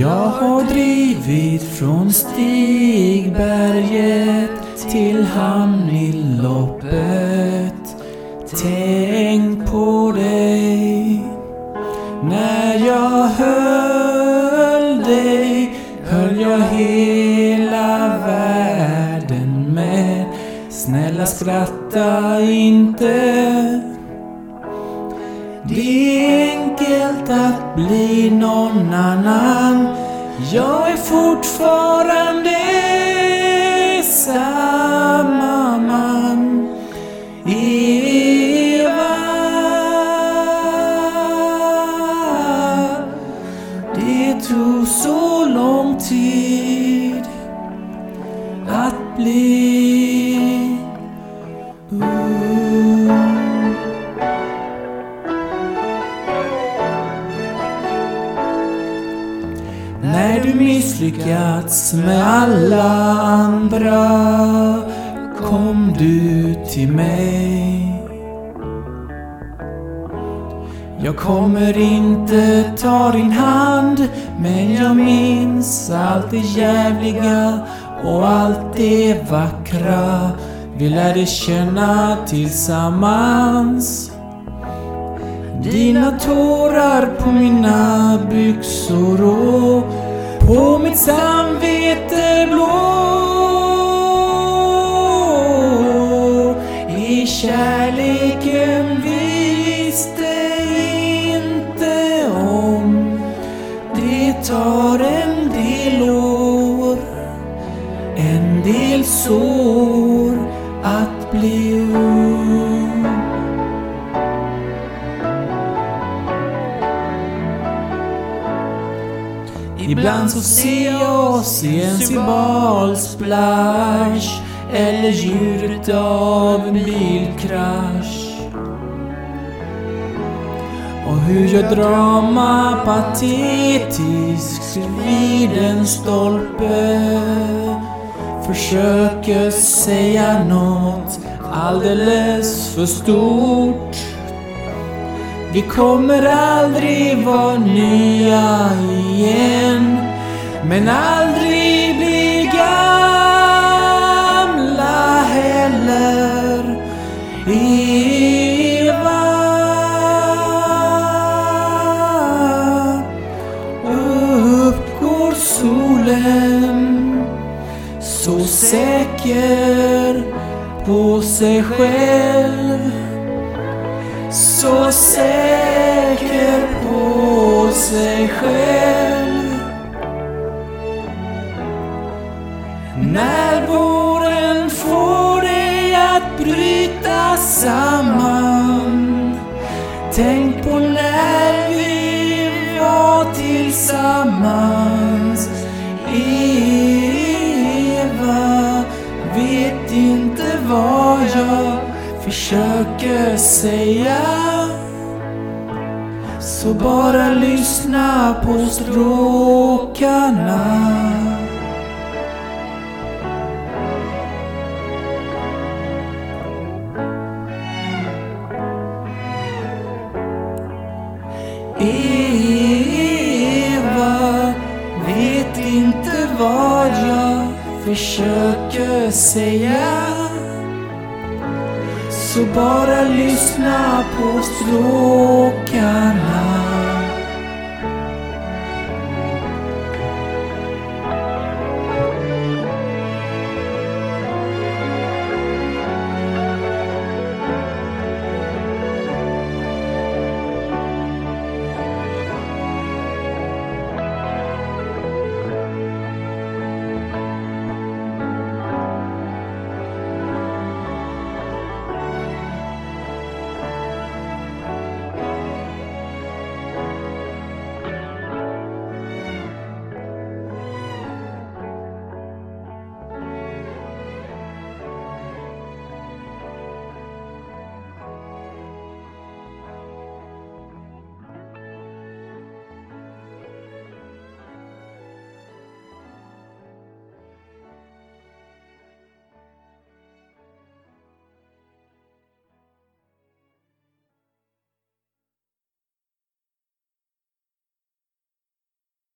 Jag har drivit från Stigberget till hamninloppet. Tänk på dig. När jag höll dig höll jag hela världen med. Snälla skratta inte. Det helt att bli någon annan. Jag är fortfarande samma man. Eva. Det tog så lång tid att bli ung. Misslyckats med alla andra kom du till mig. Jag kommer inte ta din hand men jag minns allt det jävliga och allt det vackra vi lärde känna tillsammans. Dina tårar på mina byxor och på mitt samvete blå. I kärleken vi visste inte om det tar en del år, en del sår att bli ung. Ibland så ser jag oss i en cymbalsplash eller ljudet av en bilkrasch. Och hur jag drama patetiskt vid en stolpe försöker säga något alldeles för stort. Vi kommer aldrig vara nya igen. Men aldrig bli gamla heller. Eva. Upp går solen så säker på sig själv så säker på sig själv. När våren får dig att bryta samman. Tänk på när vi var tillsammans. Eva vet inte vad jag försöker säga. Så bara lyssna på stråkarna. Eva vet inte vad jag försöker säga så bara lyssna på stråkarna.